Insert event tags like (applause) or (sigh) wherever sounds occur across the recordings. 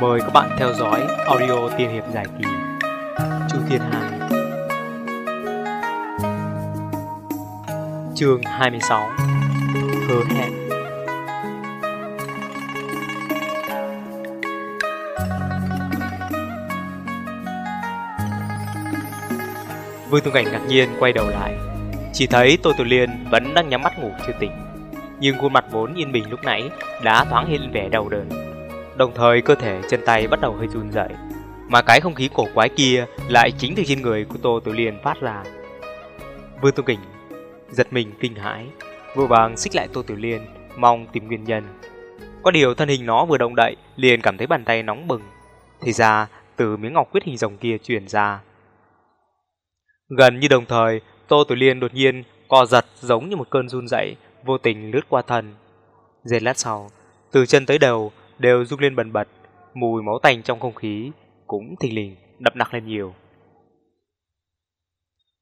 Mời các bạn theo dõi audio tiên hiệp giải kỳ. Chu Thiên Hai. Chương 26 Hứa hẹn. Vương Tung Cảnh ngạc nhiên quay đầu lại. Chỉ thấy Tô Tử Liên vẫn đang nhắm mắt ngủ chưa tỉnh. Nhưng khuôn mặt vốn yên bình lúc nãy đã thoáng hiện vẻ đau đớn. Đồng thời cơ thể chân tay bắt đầu hơi run rẩy, mà cái không khí cổ quái kia lại chính từ trên người của Tô Tử Liên phát ra. Vương Tu Kình giật mình kinh hãi, vừa vàng xích lại Tô Tử Liên, mong tìm nguyên nhân. Có điều thân hình nó vừa động đậy, liền cảm thấy bàn tay nóng bừng. Thì ra, từ miếng ngọc quyết hình rồng kia truyền ra. Gần như đồng thời, Tô Tử Liên đột nhiên co giật giống như một cơn run rẩy, vô tình lướt qua thân. Giây lát sau, từ chân tới đầu đều rung lên bần bật, mùi máu tanh trong không khí cũng thình lình đậm nặng lên nhiều.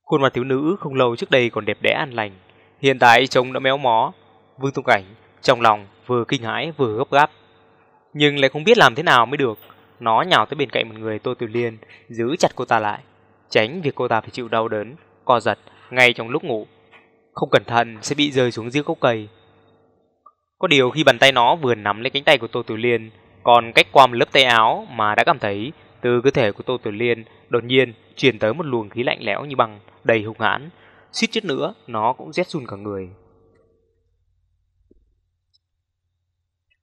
Khuôn mặt thiếu nữ không lâu trước đây còn đẹp đẽ an lành, hiện tại trông đã méo mó. Vương Tung Cảnh trong lòng vừa kinh hãi vừa gấp gáp, nhưng lại không biết làm thế nào mới được. Nó nhào tới bên cạnh một người Tô Tiểu Liên, giữ chặt cô ta lại, tránh việc cô ta phải chịu đau đớn, co giật ngay trong lúc ngủ. Không cẩn thận sẽ bị rơi xuống dưới gốc cây. Có điều khi bàn tay nó vừa nắm lấy cánh tay của Tô Tử Liên, còn cách qua một lớp tay áo mà đã cảm thấy từ cơ thể của Tô Tử Liên đột nhiên truyền tới một luồng khí lạnh lẽo như băng đầy hung hãn, suýt chút nữa nó cũng rét run cả người.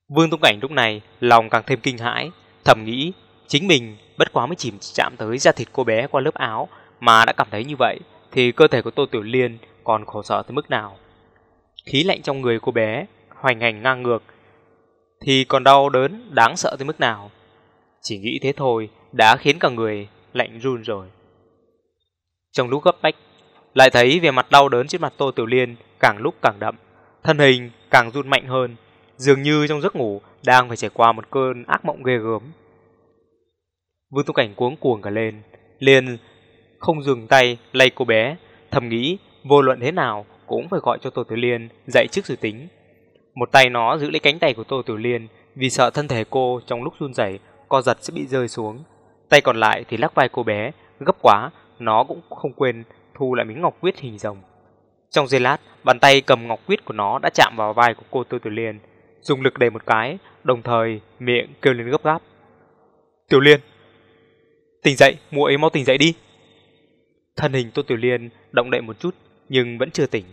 Vương Tung Cảnh lúc này lòng càng thêm kinh hãi, thầm nghĩ chính mình bất quá mới chỉ chạm tới da thịt cô bé qua lớp áo mà đã cảm thấy như vậy thì cơ thể của Tô Tiểu Liên còn khổ sở tới mức nào. Khí lạnh trong người cô bé hoành hành ngang ngược, thì còn đau đớn đáng sợ tới mức nào. Chỉ nghĩ thế thôi đã khiến cả người lạnh run rồi. Trong lúc gấp bách, lại thấy về mặt đau đớn trên mặt Tô Tiểu Liên càng lúc càng đậm, thân hình càng run mạnh hơn, dường như trong giấc ngủ đang phải trải qua một cơn ác mộng ghê gớm. Vương Tu Cảnh cuống cuồng cả lên, liền không dừng tay lay cô bé, thầm nghĩ vô luận thế nào cũng phải gọi cho Tô Tiểu Liên dậy trước rồi tính. Một tay nó giữ lấy cánh tay của Tô Tiểu Liên vì sợ thân thể cô trong lúc run rẩy co giật sẽ bị rơi xuống. Tay còn lại thì lắc vai cô bé, gấp quá, nó cũng không quên thu lại miếng ngọc quyết hình rồng. Trong giây lát, bàn tay cầm ngọc quyết của nó đã chạm vào vai của cô Tô Tiểu Liên, dùng lực đẩy một cái, đồng thời miệng kêu lên gấp gáp. Tiểu Liên! Tỉnh dậy, muội mau tỉnh dậy đi! Thân hình Tô Tiểu Liên động đậy một chút, nhưng vẫn chưa tỉnh.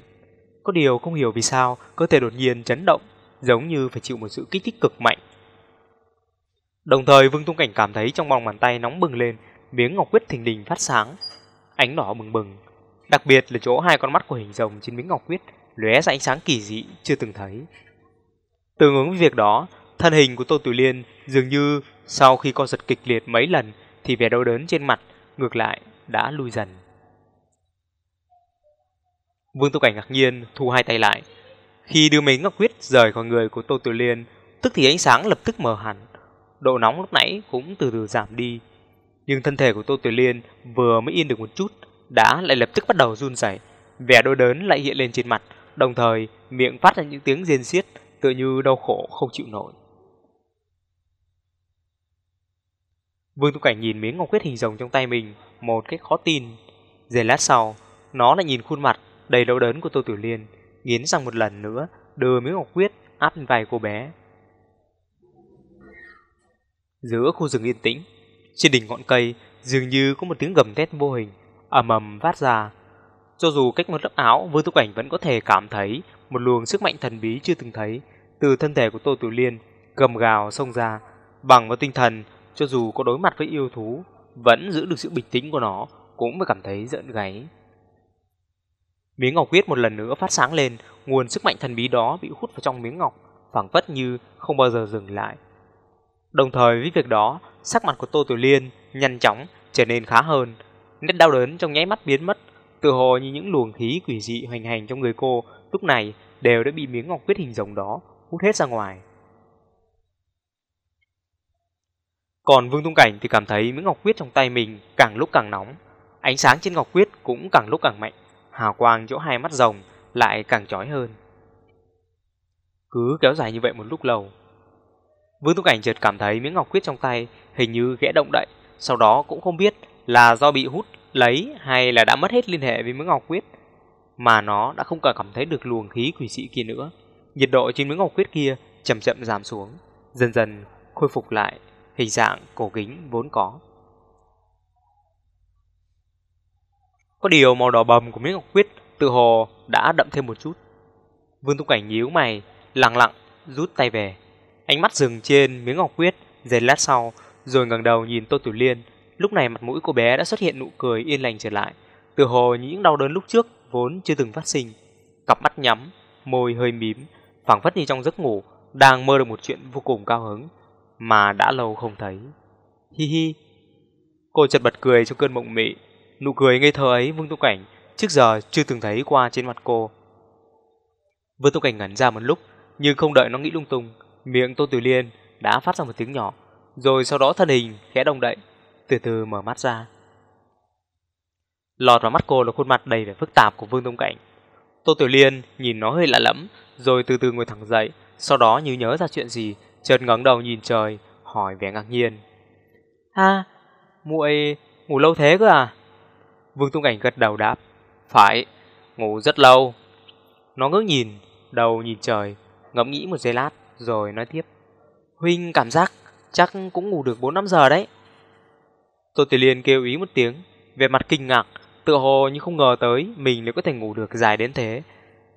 Có điều không hiểu vì sao cơ thể đột nhiên chấn động, giống như phải chịu một sự kích thích cực mạnh. Đồng thời Vương Tung Cảnh cảm thấy trong lòng bàn tay nóng bừng lên, miếng ngọc quyết thình lình phát sáng, ánh đỏ bừng bừng. Đặc biệt là chỗ hai con mắt của hình rồng trên miếng ngọc quyết lóe ra ánh sáng kỳ dị chưa từng thấy. Tương ứng với việc đó, thân hình của Tô Tử Liên dường như sau khi co giật kịch liệt mấy lần thì vẻ đau đớn trên mặt ngược lại đã lui dần. Vương Tu Cảnh ngạc nhiên thu hai tay lại. Khi đưa mấy ngọc huyết rời khỏi người của Tô Tiểu Liên, tức thì ánh sáng lập tức mờ hẳn. Độ nóng lúc nãy cũng từ từ giảm đi. Nhưng thân thể của Tô Tiểu Liên vừa mới yên được một chút, đã lại lập tức bắt đầu run rẩy, vẻ đau đớn lại hiện lên trên mặt, đồng thời miệng phát ra những tiếng rên xiết, tựa như đau khổ không chịu nổi. Vương Tu Cảnh nhìn miếng ngọc huyết hình rồng trong tay mình một cách khó tin. Giây lát sau, nó lại nhìn khuôn mặt đầy đau đớn của Tô Tiểu Liên, nghiến răng một lần nữa, đưa miếng ngọc quyết áp lên vai cô bé. Giữa khu rừng yên tĩnh, trên đỉnh ngọn cây dường như có một tiếng gầm thét vô hình ầm ầm phát ra. Cho dù cách một lớp áo, Vương Tu Cảnh vẫn có thể cảm thấy một luồng sức mạnh thần bí chưa từng thấy từ thân thể của Tô Tiểu Liên gầm gào xông ra, bằng vào tinh thần, cho dù có đối mặt với yêu thú, vẫn giữ được sự bình tĩnh của nó, cũng phải cảm thấy giận gáy. Miếng ngọc huyết một lần nữa phát sáng lên, nguồn sức mạnh thần bí đó bị hút vào trong miếng ngọc, phảng phất như không bao giờ dừng lại. Đồng thời với việc đó, sắc mặt của Tô Tiểu Liên nhanh chóng trở nên khá hơn, nét đau đớn trong nháy mắt biến mất, tự hồ như những luồng khí quỷ dị hoành hành trong người cô lúc này đều đã bị miếng ngọc huyết hình rồng đó hút hết ra ngoài. Còn Vương Tung Cảnh thì cảm thấy miếng ngọc huyết trong tay mình càng lúc càng nóng, ánh sáng trên ngọc huyết cũng càng lúc càng mạnh hào quang chỗ hai mắt rồng lại càng chói hơn. Cứ kéo dài như vậy một lúc lâu. Vương Túc Cảnh chợt cảm thấy miếng ngọc quyết trong tay hình như ghẽ động đậy, sau đó cũng không biết là do bị hút lấy hay là đã mất hết liên hệ với miếng ngọc quyết, mà nó đã không còn cảm thấy được luồng khí quỷ dị kia nữa. Nhiệt độ trên miếng ngọc quyết kia chậm chậm giảm xuống, dần dần khôi phục lại hình dạng cổ kính vốn có. Có điều màu đỏ bầm của miếng ngọc quyết tự hồ đã đậm thêm một chút. Vương tu Cảnh nhíu mày, lặng lặng rút tay về. Ánh mắt dừng trên miếng ngọc quyết, giây lát sau, rồi ngẩng đầu nhìn Tô tử Liên. Lúc này mặt mũi cô bé đã xuất hiện nụ cười yên lành trở lại. Từ hồ những đau đớn lúc trước vốn chưa từng phát sinh. Cặp mắt nhắm, môi hơi mím, phảng phất như trong giấc ngủ, đang mơ được một chuyện vô cùng cao hứng mà đã lâu không thấy. Hi hi. Cô chợt bật cười trong cơn mộng mị. Nụ cười ngây thơ ấy Vương Tu Cảnh trước giờ chưa từng thấy qua trên mặt cô. Vương Tu Cảnh ngẩn ra một lúc, nhưng không đợi nó nghĩ lung tung, miệng Tô Tử Liên đã phát ra một tiếng nhỏ, rồi sau đó thân hình khẽ động đậy, từ từ mở mắt ra. Lọt vào mắt cô là khuôn mặt đầy vẻ phức tạp của Vương Tông Cảnh. Tô Tiểu Liên nhìn nó hơi lạ lẫm, rồi từ từ ngồi thẳng dậy, sau đó như nhớ ra chuyện gì, chợt ngẩng đầu nhìn trời, hỏi vẻ ngạc nhiên. a muội ngủ lâu thế cơ à? Vương Tung Cảnh gật đầu đáp. Phải, ngủ rất lâu. Nó ngước nhìn, đầu nhìn trời, ngẫm nghĩ một giây lát, rồi nói tiếp. Huynh cảm giác chắc cũng ngủ được 4-5 giờ đấy. Tô Tiểu Liên kêu ý một tiếng, về mặt kinh ngạc, tự hồ như không ngờ tới mình lại có thể ngủ được dài đến thế.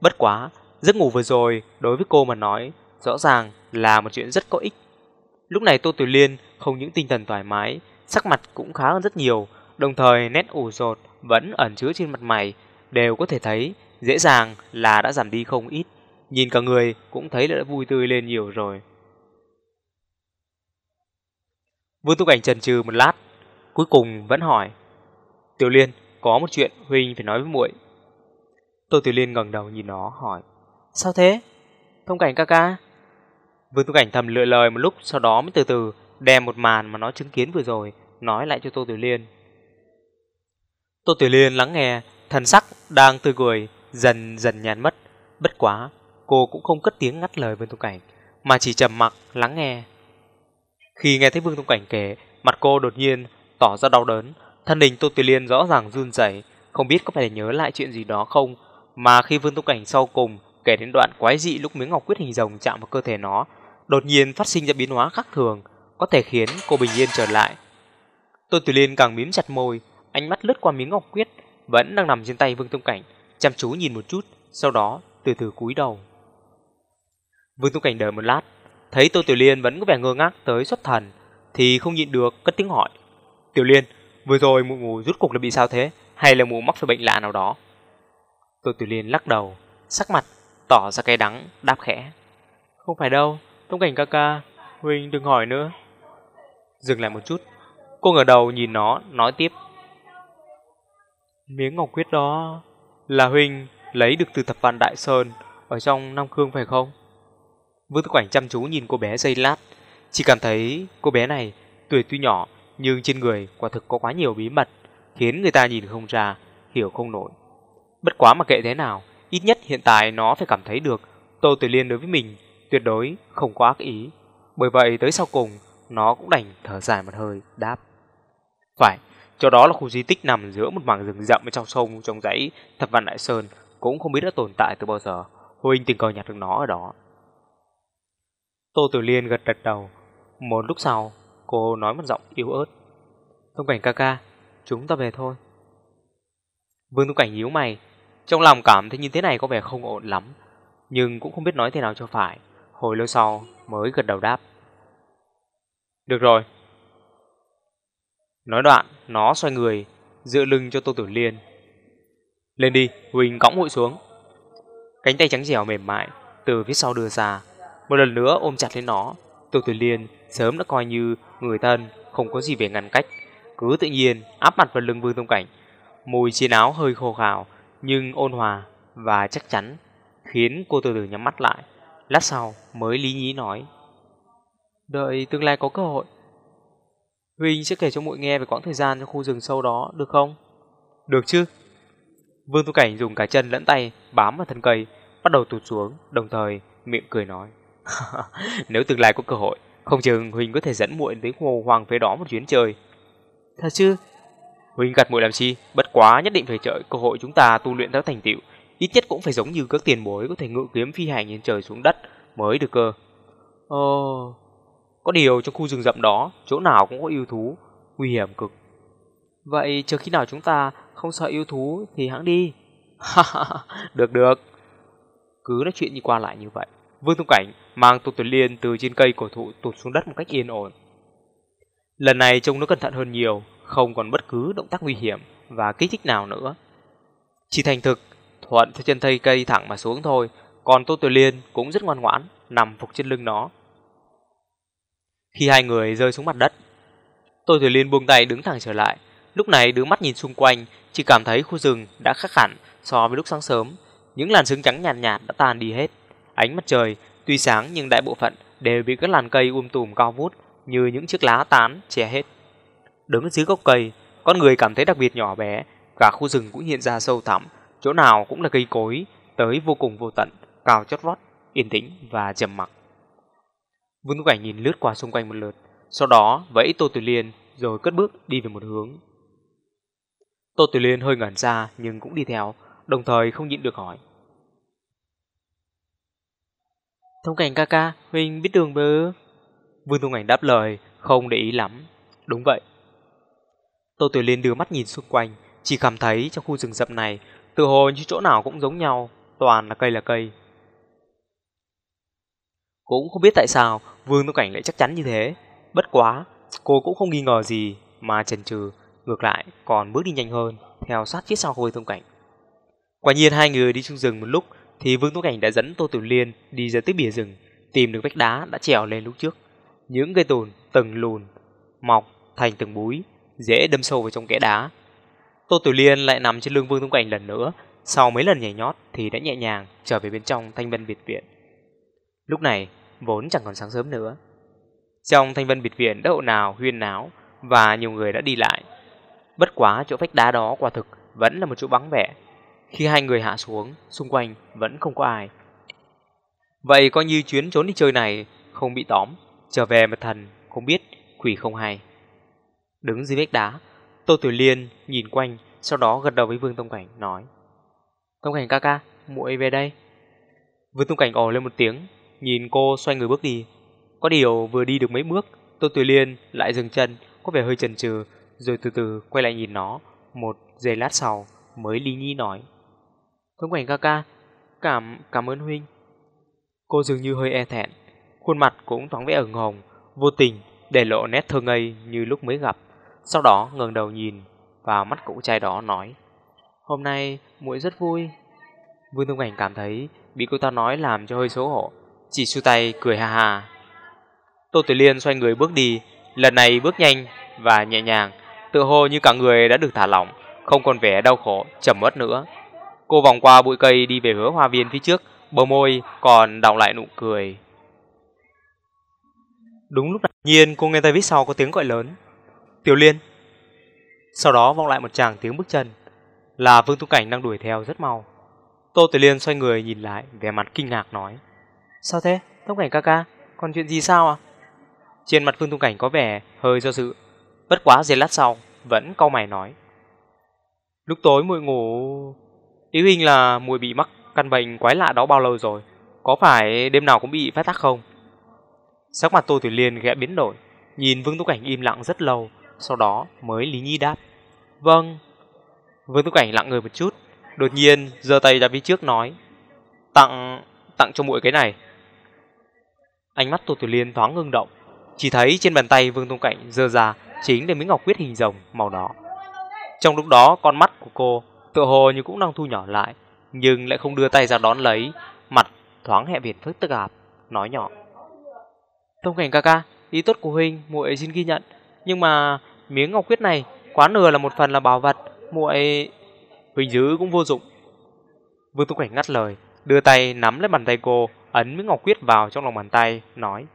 Bất quá, giấc ngủ vừa rồi đối với cô mà nói rõ ràng là một chuyện rất có ích. Lúc này Tô Tiểu Liên không những tinh thần thoải mái, sắc mặt cũng khá hơn rất nhiều, đồng thời nét ủ rột vẫn ẩn chứa trên mặt mày, đều có thể thấy dễ dàng là đã giảm đi không ít. Nhìn cả người cũng thấy là đã vui tươi lên nhiều rồi. Vương Tu Cảnh trần trừ một lát, cuối cùng vẫn hỏi: "Tiểu Liên, có một chuyện huynh phải nói với muội." Tô Tiểu Liên ngẩng đầu nhìn nó hỏi: "Sao thế? Thông Cảnh ca ca?" Vương Tu Cảnh thầm lựa lời một lúc, sau đó mới từ từ đem một màn mà nó chứng kiến vừa rồi nói lại cho Tô Tiểu Liên. Tô Tiểu Liên lắng nghe, thần sắc đang tươi cười dần dần nhạt mất, bất quá cô cũng không cất tiếng ngắt lời Vương Tông Cảnh, mà chỉ trầm mặc lắng nghe. Khi nghe thấy Vương Tông Cảnh kể, mặt cô đột nhiên tỏ ra đau đớn, thân hình Tô Tiểu Liên rõ ràng run rẩy, không biết có phải nhớ lại chuyện gì đó không, mà khi Vương Tông Cảnh sau cùng kể đến đoạn quái dị lúc miếng ngọc quyết hình rồng chạm vào cơ thể nó, đột nhiên phát sinh ra biến hóa khác thường, có thể khiến cô bình yên trở lại. Tô Tử Liên càng mím chặt môi, ánh mắt lướt qua miếng ngọc quyết vẫn đang nằm trên tay Vương Tông Cảnh, chăm chú nhìn một chút, sau đó từ từ cúi đầu. Vương Tông Cảnh đợi một lát, thấy Tô Tiểu Liên vẫn có vẻ ngơ ngác tới xuất thần, thì không nhịn được cất tiếng hỏi: "Tiểu Liên, vừa rồi mụ mụ rút cục là bị sao thế, hay là mụ mắc phải bệnh lạ nào đó?" Tô Tiểu Liên lắc đầu, sắc mặt tỏ ra cay đắng, đáp khẽ: "Không phải đâu, Tông Cảnh ca ca, huynh đừng hỏi nữa." Dừng lại một chút, cô ngửa đầu nhìn nó, nói tiếp: Miếng ngọc quyết đó là huynh lấy được từ thập vạn đại sơn ở trong Nam Khương phải không? Vương Tư Quảnh chăm chú nhìn cô bé giây lát, chỉ cảm thấy cô bé này tuổi tuy nhỏ nhưng trên người quả thực có quá nhiều bí mật, khiến người ta nhìn không ra, hiểu không nổi. Bất quá mà kệ thế nào, ít nhất hiện tại nó phải cảm thấy được Tô Tử Liên đối với mình tuyệt đối không có ác ý. Bởi vậy tới sau cùng, nó cũng đành thở dài một hơi, đáp. Phải, cho đó là khu di tích nằm giữa một mảng rừng rậm bên trong sông trong dãy Thập Văn Đại Sơn, cũng không biết đã tồn tại từ bao giờ. Huynh tình cờ nhặt được nó ở đó. Tô Tử Liên gật gật đầu. Một lúc sau, cô nói một giọng yếu ớt. Thông cảnh ca ca, chúng ta về thôi. Vương Thông Cảnh nhíu mày, trong lòng cảm thấy như thế này có vẻ không ổn lắm, nhưng cũng không biết nói thế nào cho phải. Hồi lâu sau mới gật đầu đáp. Được rồi, Nói đoạn, nó xoay người, dựa lưng cho Tô Tử Liên. Lên đi, Huỳnh cõng mũi xuống. Cánh tay trắng dẻo mềm mại, từ phía sau đưa ra. Một lần nữa ôm chặt lên nó, Tô Tử Liên sớm đã coi như người thân, không có gì về ngăn cách. Cứ tự nhiên áp mặt vào lưng Vương Tông Cảnh. Mùi chiến áo hơi khô khào, nhưng ôn hòa và chắc chắn, khiến cô từ từ nhắm mắt lại. Lát sau mới lý nhí nói. Đợi tương lai có cơ hội, Huynh sẽ kể cho muội nghe về quãng thời gian trong khu rừng sâu đó, được không? Được chứ. Vương Tu Cảnh dùng cả chân lẫn tay bám vào thân cây, bắt đầu tụt xuống, đồng thời miệng cười nói. (laughs) Nếu tương lai có cơ hội, Không chừng Huỳnh có thể dẫn muội đến hồ hoàng phía đó một chuyến chơi. Thật chứ? Huỳnh gặt muội làm chi? Bất quá nhất định phải chờ cơ hội chúng ta tu luyện tới thành tựu. Ít nhất cũng phải giống như các tiền bối có thể ngự kiếm phi hành trên trời xuống đất mới được cơ. Ồ, có điều trong khu rừng rậm đó, chỗ nào cũng có yêu thú, nguy hiểm cực. Vậy chờ khi nào chúng ta không sợ yêu thú thì hãng đi. được được. Cứ nói chuyện đi qua lại như vậy. Vương Tung Cảnh mang Tô Tuyệt Liên từ trên cây cổ thụ tụt xuống đất một cách yên ổn. Lần này trông nó cẩn thận hơn nhiều, không còn bất cứ động tác nguy hiểm và kích thích nào nữa. Chỉ thành thực, thuận theo chân thây cây thẳng mà xuống thôi, còn Tô Tuyệt Liên cũng rất ngoan ngoãn, nằm phục trên lưng nó. Khi hai người rơi xuống mặt đất, Tô Tuyệt Liên buông tay đứng thẳng trở lại. Lúc này đứng mắt nhìn xung quanh, chỉ cảm thấy khu rừng đã khác hẳn so với lúc sáng sớm. Những làn sương trắng nhạt nhạt đã tan đi hết. Ánh mặt trời tuy sáng nhưng đại bộ phận đều bị các làn cây um tùm cao vút như những chiếc lá tán che hết. Đứng dưới gốc cây, con người cảm thấy đặc biệt nhỏ bé, cả khu rừng cũng hiện ra sâu thẳm, chỗ nào cũng là cây cối, tới vô cùng vô tận, cao chót vót, yên tĩnh và trầm mặc. Vương Tú Cảnh nhìn lướt qua xung quanh một lượt, sau đó vẫy Tô Tử Liên rồi cất bước đi về một hướng. Tô Tử Liên hơi ngẩn ra nhưng cũng đi theo, đồng thời không nhịn được hỏi. Thông cảnh ca ca, Huynh biết đường bơ. Vương Thông Cảnh đáp lời, không để ý lắm. Đúng vậy. Tô Tử Liên đưa mắt nhìn xung quanh, chỉ cảm thấy trong khu rừng rậm này, tự hồ như chỗ nào cũng giống nhau, toàn là cây là cây. Cũng không biết tại sao Vương Thông Cảnh lại chắc chắn như thế. Bất quá, cô cũng không nghi ngờ gì mà chần chừ, ngược lại còn bước đi nhanh hơn, theo sát phía sau Vương Thông Cảnh. Quả nhiên hai người đi trong rừng một lúc thì Vương Tú Cảnh đã dẫn Tô Tử Liên đi ra tới bìa rừng, tìm được vách đá đã trèo lên lúc trước. Những cây tồn từng lùn, mọc thành từng búi, dễ đâm sâu vào trong kẽ đá. Tô Tử Liên lại nằm trên lưng Vương Tú Cảnh lần nữa, sau mấy lần nhảy nhót thì đã nhẹ nhàng trở về bên trong thanh vân biệt viện. Lúc này, vốn chẳng còn sáng sớm nữa. Trong thanh vân biệt viện đã nào huyên náo và nhiều người đã đi lại. Bất quá chỗ vách đá đó quả thực vẫn là một chỗ vắng vẻ, khi hai người hạ xuống, xung quanh vẫn không có ai. Vậy coi như chuyến trốn đi chơi này không bị tóm, trở về mà thần không biết, quỷ không hay. Đứng dưới vách đá, Tô tiểu Liên nhìn quanh, sau đó gật đầu với Vương Tông Cảnh nói: "Tông Cảnh ca ca, muội về đây." Vương Tông Cảnh ồ lên một tiếng, nhìn cô xoay người bước đi. Có điều vừa đi được mấy bước, Tô tùy Liên lại dừng chân, có vẻ hơi chần chừ, rồi từ từ quay lại nhìn nó. Một giây lát sau, mới Lý Nhi nói: Thông cảnh ca ca, cảm cảm ơn huynh. Cô dường như hơi e thẹn, khuôn mặt cũng thoáng vẻ ửng hồng, vô tình để lộ nét thơ ngây như lúc mới gặp. Sau đó ngẩng đầu nhìn vào mắt cậu trai đó nói: "Hôm nay muội rất vui." Vương Thông Cảnh cảm thấy bị cô ta nói làm cho hơi xấu hổ, chỉ xu tay cười ha ha. Tô Tử Liên xoay người bước đi, lần này bước nhanh và nhẹ nhàng, tựa hồ như cả người đã được thả lỏng, không còn vẻ đau khổ, trầm uất nữa. Cô vòng qua bụi cây đi về hướng hoa viên phía trước, bờ môi còn đọng lại nụ cười. Đúng lúc này, nhiên cô nghe tay phía sau có tiếng gọi lớn. Tiểu Liên. Sau đó vọng lại một chàng tiếng bước chân, là Vương Tu Cảnh đang đuổi theo rất mau. Tô Tiểu Liên xoay người nhìn lại, vẻ mặt kinh ngạc nói: "Sao thế? Tu Cảnh ca ca, còn chuyện gì sao à?" Trên mặt Phương Tung Cảnh có vẻ hơi do dự, bất quá giây lát sau vẫn cau mày nói: "Lúc tối muội ngủ Ý huynh là muội bị mắc căn bệnh quái lạ đó bao lâu rồi? Có phải đêm nào cũng bị phát tác không? Sắc mặt Tô Thủy Liên ghẽ biến đổi, nhìn Vương Tú Cảnh im lặng rất lâu, sau đó mới Lý Nhi đáp. Vâng. Vương Tú Cảnh lặng người một chút, đột nhiên giơ tay ra phía trước nói. Tặng, tặng cho muội cái này. Ánh mắt Tô Thủy Liên thoáng ngưng động, chỉ thấy trên bàn tay Vương Tông Cảnh giơ ra chính là miếng ngọc quyết hình rồng màu đỏ. Trong lúc đó con mắt của cô tựa hồ như cũng đang thu nhỏ lại, nhưng lại không đưa tay ra đón lấy, mặt thoáng hẹ biệt phức tức ạp, nói nhỏ. Tông cảnh ca ca, ý tốt của huynh, muội xin ghi nhận, nhưng mà miếng ngọc quyết này quá nửa là một phần là bảo vật, muội huynh giữ cũng vô dụng. Vương Tông Cảnh ngắt lời, đưa tay nắm lấy bàn tay cô, ấn miếng ngọc quyết vào trong lòng bàn tay, nói: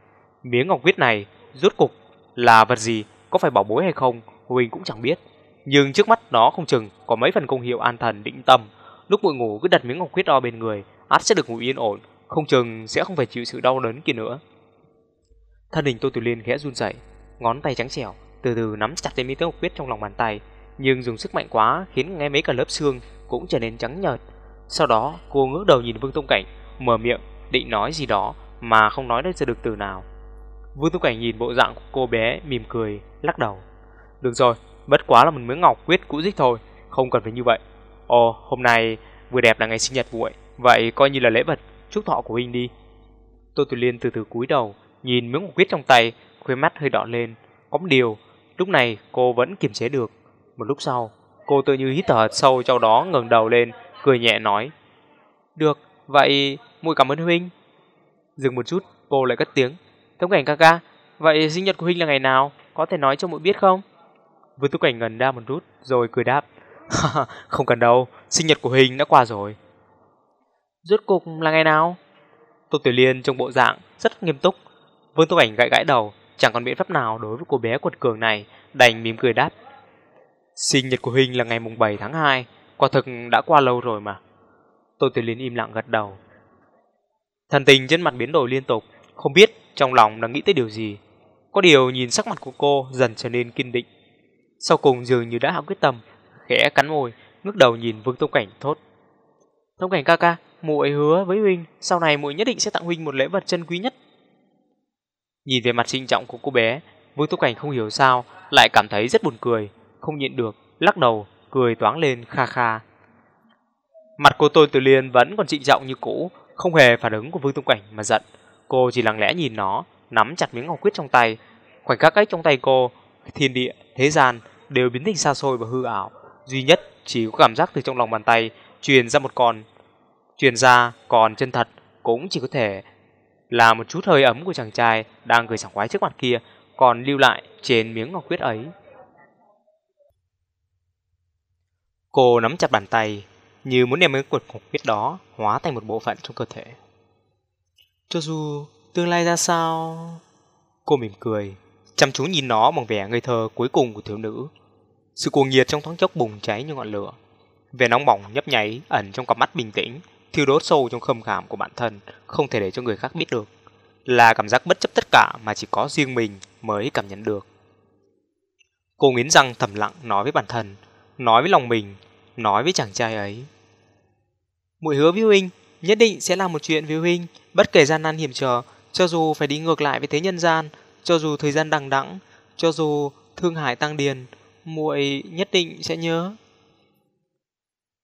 "Miếng ngọc quyết này rốt cục là vật gì, có phải bảo bối hay không, huynh cũng chẳng biết." Nhưng trước mắt nó không chừng có mấy phần công hiệu an thần định tâm. Lúc muội ngủ cứ đặt miếng ngọc quyết đo bên người, át sẽ được ngủ yên ổn, không chừng sẽ không phải chịu sự đau đớn kia nữa. Thân hình Tô Tử Liên khẽ run rẩy, ngón tay trắng trẻo từ từ nắm chặt lấy miếng ngọc quyết trong lòng bàn tay, nhưng dùng sức mạnh quá khiến ngay mấy cả lớp xương cũng trở nên trắng nhợt. Sau đó, cô ngước đầu nhìn Vương Tông Cảnh, mở miệng định nói gì đó mà không nói ra được từ nào. Vương Tông Cảnh nhìn bộ dạng của cô bé mỉm cười, lắc đầu. Được rồi, bất quá là một miếng ngọc quyết cũ dích thôi, không cần phải như vậy. Ồ, hôm nay vừa đẹp là ngày sinh nhật vui, vậy coi như là lễ vật chúc thọ của huynh đi. Tô Tử Liên từ từ cúi đầu, nhìn miếng ngọc quyết trong tay, khuôn mắt hơi đỏ lên. Có một điều, lúc này cô vẫn kiềm chế được. Một lúc sau, cô tự như hít thở sâu sau đó ngẩng đầu lên, cười nhẹ nói: "Được, vậy muội cảm ơn huynh." Dừng một chút, cô lại cất tiếng: "Tống Cảnh ca ca, vậy sinh nhật của huynh là ngày nào? Có thể nói cho muội biết không?" Vương Tú Cảnh ngần ra một chút, rồi cười đáp: (laughs) "Không cần đâu, sinh nhật của huynh đã qua rồi." Rốt cục là ngày nào? Tô Tiểu Liên trong bộ dạng rất nghiêm túc. Vương Tô Cảnh gãi gãi đầu, chẳng còn biện pháp nào đối với cô bé quật cường này, đành mỉm cười đáp. Sinh nhật của Huynh là ngày mùng 7 tháng 2, quả thực đã qua lâu rồi mà. Tô Tuyệt Liên im lặng gật đầu. Thần tình trên mặt biến đổi liên tục, không biết trong lòng đang nghĩ tới điều gì. Có điều nhìn sắc mặt của cô dần trở nên kiên định. Sau cùng dường như đã hạ quyết tâm, khẽ cắn môi, ngước đầu nhìn Vương Tông Cảnh thốt. Tông Cảnh ca ca, muội hứa với huynh, sau này muội nhất định sẽ tặng huynh một lễ vật chân quý nhất. Nhìn về mặt trinh trọng của cô bé, Vương Tông Cảnh không hiểu sao lại cảm thấy rất buồn cười, không nhịn được, lắc đầu, cười toáng lên kha kha. Mặt cô tôi từ liên vẫn còn trịnh trọng như cũ, không hề phản ứng của Vương tung Cảnh mà giận. Cô chỉ lặng lẽ nhìn nó, nắm chặt miếng ngọc quyết trong tay. Khoảnh khắc ấy trong tay cô, thiên địa, thế gian đều biến thành xa xôi và hư ảo. Duy nhất chỉ có cảm giác từ trong lòng bàn tay truyền ra một con truyền ra còn chân thật cũng chỉ có thể là một chút hơi ấm của chàng trai đang cười sảng khoái trước mặt kia còn lưu lại trên miếng ngọc quyết ấy. Cô nắm chặt bàn tay như muốn đem cái quật ngọc quyết đó hóa thành một bộ phận trong cơ thể. Cho dù tương lai ra sao... Cô mỉm cười, chăm chú nhìn nó bằng vẻ ngây thơ cuối cùng của thiếu nữ. Sự cuồng nhiệt trong thoáng chốc bùng cháy như ngọn lửa. Vẻ nóng bỏng nhấp nháy ẩn trong cặp mắt bình tĩnh thiêu đốt sâu trong khâm khảm của bản thân, không thể để cho người khác biết được. Là cảm giác bất chấp tất cả mà chỉ có riêng mình mới cảm nhận được. Cô nghiến răng thầm lặng nói với bản thân, nói với lòng mình, nói với chàng trai ấy. Muội hứa với huynh, nhất định sẽ làm một chuyện với huynh, bất kể gian nan hiểm trở, cho dù phải đi ngược lại với thế nhân gian, cho dù thời gian đằng đẵng, cho dù thương hải tăng điền, muội nhất định sẽ nhớ.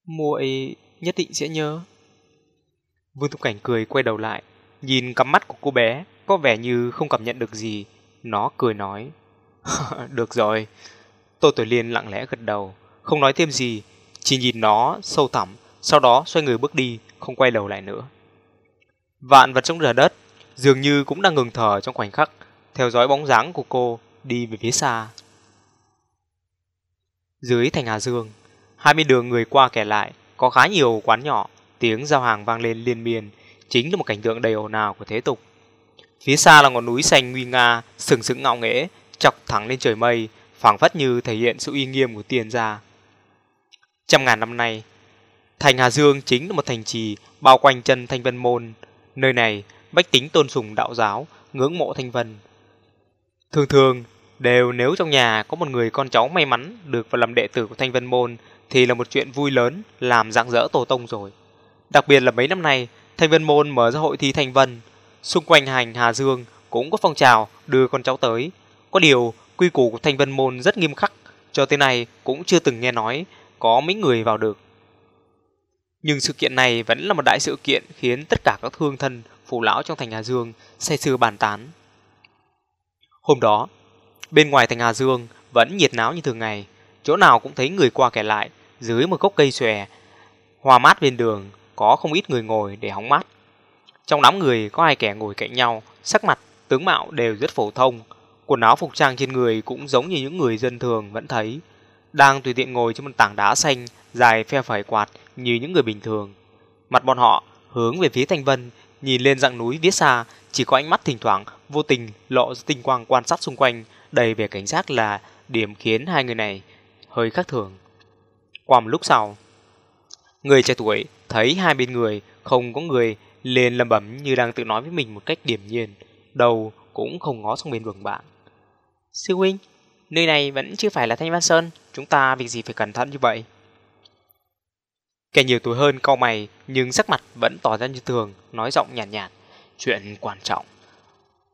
Muội nhất định sẽ nhớ. Vương Thục Cảnh cười quay đầu lại, nhìn cặp mắt của cô bé, có vẻ như không cảm nhận được gì. Nó cười nói, (laughs) được rồi. Tô Tuổi Liên lặng lẽ gật đầu, không nói thêm gì, chỉ nhìn nó sâu thẳm, sau đó xoay người bước đi, không quay đầu lại nữa. Vạn vật trong rìa đất dường như cũng đang ngừng thở trong khoảnh khắc, theo dõi bóng dáng của cô đi về phía xa. Dưới thành Hà Dương, hai bên đường người qua kẻ lại, có khá nhiều quán nhỏ, Tiếng giao hàng vang lên liên miên, chính là một cảnh tượng đầy ồn ào của thế tục. Phía xa là ngọn núi xanh nguy nga, sừng sững ngạo nghễ, chọc thẳng lên trời mây, phảng phất như thể hiện sự uy nghiêm của tiền gia. Trăm ngàn năm nay, thành Hà Dương chính là một thành trì bao quanh chân Thanh Vân Môn. Nơi này, bách tính tôn sùng đạo giáo, ngưỡng mộ Thanh Vân. Thường thường, đều nếu trong nhà có một người con cháu may mắn được vào làm đệ tử của Thanh Vân Môn thì là một chuyện vui lớn, làm rạng rỡ tổ tông rồi. Đặc biệt là mấy năm nay, Thanh Vân Môn mở ra hội thi Thanh Vân. Xung quanh hành Hà Dương cũng có phong trào đưa con cháu tới. Có điều, quy củ của Thanh Vân Môn rất nghiêm khắc, cho tới nay cũng chưa từng nghe nói có mấy người vào được. Nhưng sự kiện này vẫn là một đại sự kiện khiến tất cả các thương thân, phụ lão trong thành Hà Dương say sưa bàn tán. Hôm đó, bên ngoài thành Hà Dương vẫn nhiệt náo như thường ngày, chỗ nào cũng thấy người qua kẻ lại, dưới một gốc cây xòe, hoa mát bên đường, có không ít người ngồi để hóng mát. Trong đám người có hai kẻ ngồi cạnh nhau, sắc mặt, tướng mạo đều rất phổ thông, quần áo phục trang trên người cũng giống như những người dân thường vẫn thấy, đang tùy tiện ngồi trên một tảng đá xanh dài phe phẩy quạt như những người bình thường. Mặt bọn họ hướng về phía Thanh Vân, nhìn lên dạng núi phía xa, chỉ có ánh mắt thỉnh thoảng vô tình lộ tinh quang quan sát xung quanh, đầy vẻ cảnh giác là điểm khiến hai người này hơi khác thường. Qua một lúc sau, người trẻ tuổi Thấy hai bên người không có người liền lầm bẩm như đang tự nói với mình một cách điềm nhiên. Đầu cũng không ngó sang bên bường bạn. Sư huynh, nơi này vẫn chưa phải là Thanh Văn Sơn, chúng ta việc gì phải cẩn thận như vậy? Kẻ nhiều tuổi hơn cau mày nhưng sắc mặt vẫn tỏ ra như thường, nói giọng nhàn nhạt, nhạt. Chuyện quan trọng.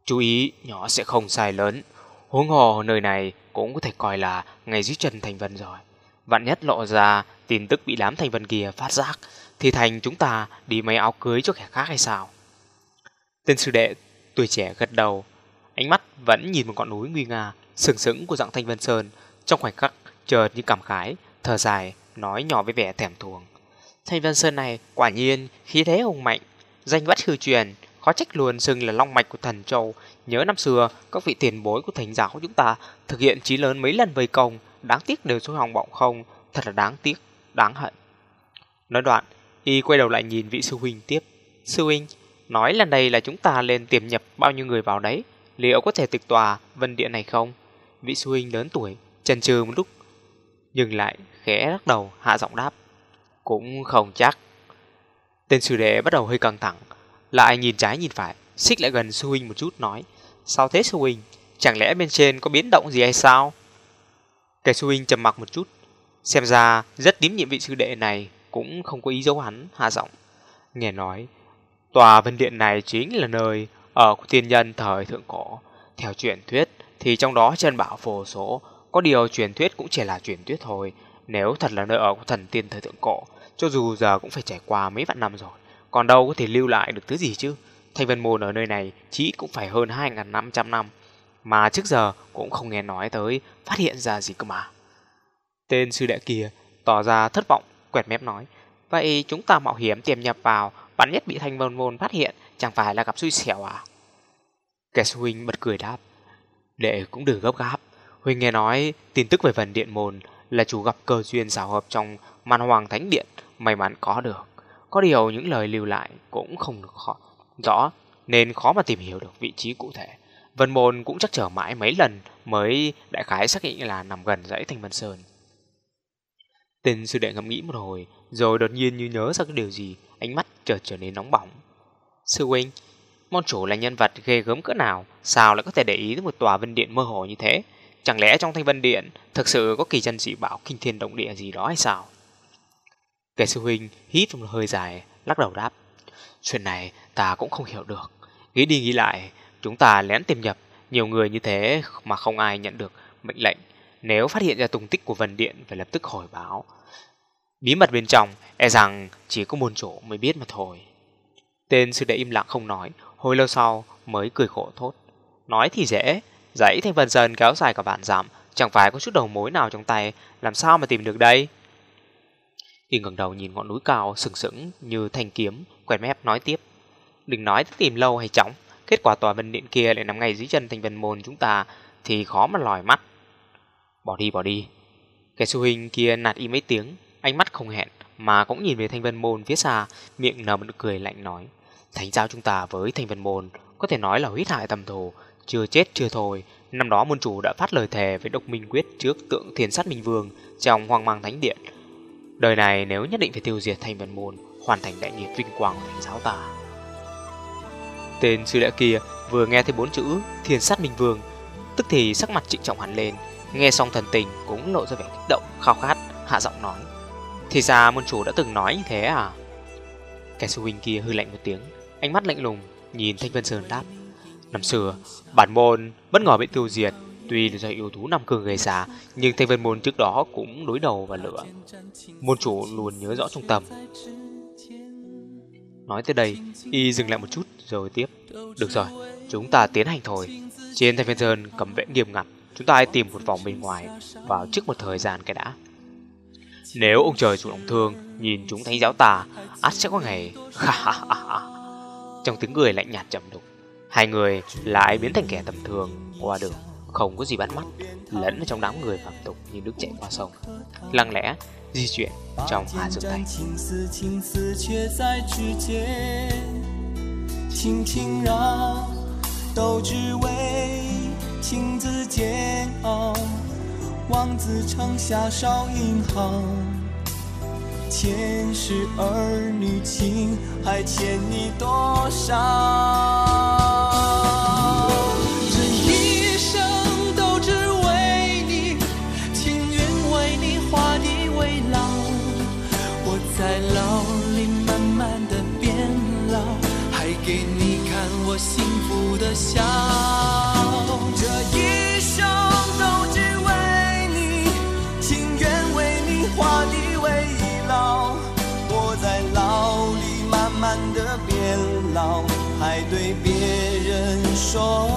Chú ý, nhỏ sẽ không sai lớn. Huống hồ nơi này cũng có thể coi là ngày dưới chân thành vân rồi. Vạn nhất lộ ra tin tức bị đám thành vân kia phát giác thì thành chúng ta đi mấy áo cưới cho kẻ khác hay sao? Tên sư đệ tuổi trẻ gật đầu, ánh mắt vẫn nhìn một ngọn núi nguy nga sừng sững của dạng thanh vân sơn trong khoảnh khắc chợt như cảm khái, thở dài, nói nhỏ với vẻ thèm thuồng. Thanh vân sơn này quả nhiên khí thế hùng mạnh, danh bất hư truyền, khó trách luôn xưng là long mạch của thần châu. Nhớ năm xưa, các vị tiền bối của thánh giáo của chúng ta thực hiện chí lớn mấy lần vây công, đáng tiếc đều số hỏng bọng không, thật là đáng tiếc, đáng hận. Nói đoạn, y quay đầu lại nhìn vị sư huynh tiếp. Sư huynh, nói lần này là chúng ta lên tiềm nhập bao nhiêu người vào đấy, liệu có thể tịch tòa vân điện này không? Vị sư huynh lớn tuổi, chần chừ một lúc, nhưng lại khẽ lắc đầu hạ giọng đáp. Cũng không chắc. Tên sư đệ bắt đầu hơi căng thẳng, lại nhìn trái nhìn phải, xích lại gần sư huynh một chút nói. Sao thế sư huynh? Chẳng lẽ bên trên có biến động gì hay sao? Kẻ sư huynh trầm mặc một chút, xem ra rất tím nhiệm vị sư đệ này cũng không có ý giấu hắn hạ giọng. Nghe nói, tòa vân điện này chính là nơi ở của tiên nhân thời thượng cổ. Theo truyền thuyết thì trong đó chân bảo phổ số, có điều truyền thuyết cũng chỉ là truyền thuyết thôi. Nếu thật là nơi ở của thần tiên thời thượng cổ, cho dù giờ cũng phải trải qua mấy vạn năm rồi, còn đâu có thể lưu lại được thứ gì chứ. Thanh Vân Môn ở nơi này chỉ cũng phải hơn 2.500 năm, mà trước giờ cũng không nghe nói tới phát hiện ra gì cơ mà. Tên sư đệ kia tỏ ra thất vọng, quẹt mép nói, vậy chúng ta mạo hiểm tiềm nhập vào, bắn nhất bị Thanh Vân Môn phát hiện, chẳng phải là gặp xui xẻo à? Kẻ sư huynh bật cười đáp, đệ cũng đừng gấp gáp, huynh nghe nói tin tức về vần điện môn là chủ gặp cơ duyên xảo hợp trong man hoàng thánh điện, may mắn có được. Có điều những lời lưu lại cũng không được khó, rõ nên khó mà tìm hiểu được vị trí cụ thể. Vân Môn cũng chắc trở mãi mấy lần mới đại khái xác định là nằm gần dãy Thanh Vân Sơn. Tên sư đệ ngẫm nghĩ một hồi, rồi đột nhiên như nhớ ra cái điều gì, ánh mắt chợt trở nên nóng bỏng. Sư huynh, môn chủ là nhân vật ghê gớm cỡ nào, sao lại có thể để ý đến một tòa vân điện mơ hồ như thế? Chẳng lẽ trong thanh vân điện thực sự có kỳ chân dị bảo kinh thiên động địa gì đó hay sao? Kẻ sư huynh hít một hơi dài, lắc đầu đáp. Chuyện này ta cũng không hiểu được. Nghĩ đi nghĩ lại, chúng ta lén tiềm nhập, nhiều người như thế mà không ai nhận được mệnh lệnh. Nếu phát hiện ra tung tích của vần điện phải lập tức hồi báo. Bí mật bên trong, e rằng chỉ có môn chủ mới biết mà thôi. Tên sư đệ im lặng không nói, hồi lâu sau mới cười khổ thốt. Nói thì dễ, dãy thanh vần dần kéo dài cả vạn dặm, chẳng phải có chút đầu mối nào trong tay, làm sao mà tìm được đây? Y ngẩng đầu nhìn ngọn núi cao sừng sững như thanh kiếm, quẹt mép nói tiếp. Đừng nói tìm lâu hay chóng, kết quả tòa vân điện kia lại nằm ngay dưới chân thành vân môn chúng ta thì khó mà lòi mắt. Bỏ đi bỏ đi. Kẻ sư huynh kia nạt y mấy tiếng, ánh mắt không hẹn mà cũng nhìn về thanh vân môn phía xa, miệng nở một cười lạnh nói. Thánh giao chúng ta với thanh vân môn có thể nói là huyết hại tầm thù, chưa chết chưa thôi. Năm đó môn chủ đã phát lời thề với độc minh quyết trước tượng thiền sát minh vương trong hoang mang thánh điện Đời này nếu nhất định phải tiêu diệt thanh vân môn, Hoàn thành đại nghiệp vinh quang của thánh giáo ta. Tên sư đệ kia vừa nghe thấy bốn chữ Thiên sát minh vương, Tức thì sắc mặt trịnh trọng hẳn lên, Nghe xong thần tình cũng lộ ra vẻ kích động, Khao khát, hạ giọng nói. Thì ra môn chủ đã từng nói như thế à? Kẻ sư huynh kia hư lạnh một tiếng, Ánh mắt lạnh lùng, nhìn Thanh Vân Sơn đáp. Năm xưa, bản môn bất ngờ bị tiêu diệt Tuy là do yêu thú Nam cường gây ra, nhưng Thanh Vân Môn trước đó cũng đối đầu và lửa. Môn chủ luôn nhớ rõ trong tâm. Nói tới đây, y dừng lại một chút rồi tiếp. Được rồi, chúng ta tiến hành thôi. Trên Thanh Vân Sơn cầm vệ nghiêm ngặt, chúng ta hãy tìm một vòng bên ngoài vào trước một thời gian cái đã. Nếu ông trời chủ động thương, nhìn chúng thánh giáo tà, át sẽ có ngày. (laughs) Trong tiếng cười lạnh nhạt chậm đục, hai người lại biến thành kẻ tầm thường qua đường không có gì bắt mắt lẫn ở trong đám người phạm tục như nước chảy qua sông lặng lẽ di chuyển trong hà dương thành 轻轻让，都只为情字煎熬。望子成下少银行，前世儿女情还欠你多少？ saw